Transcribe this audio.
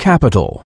capital.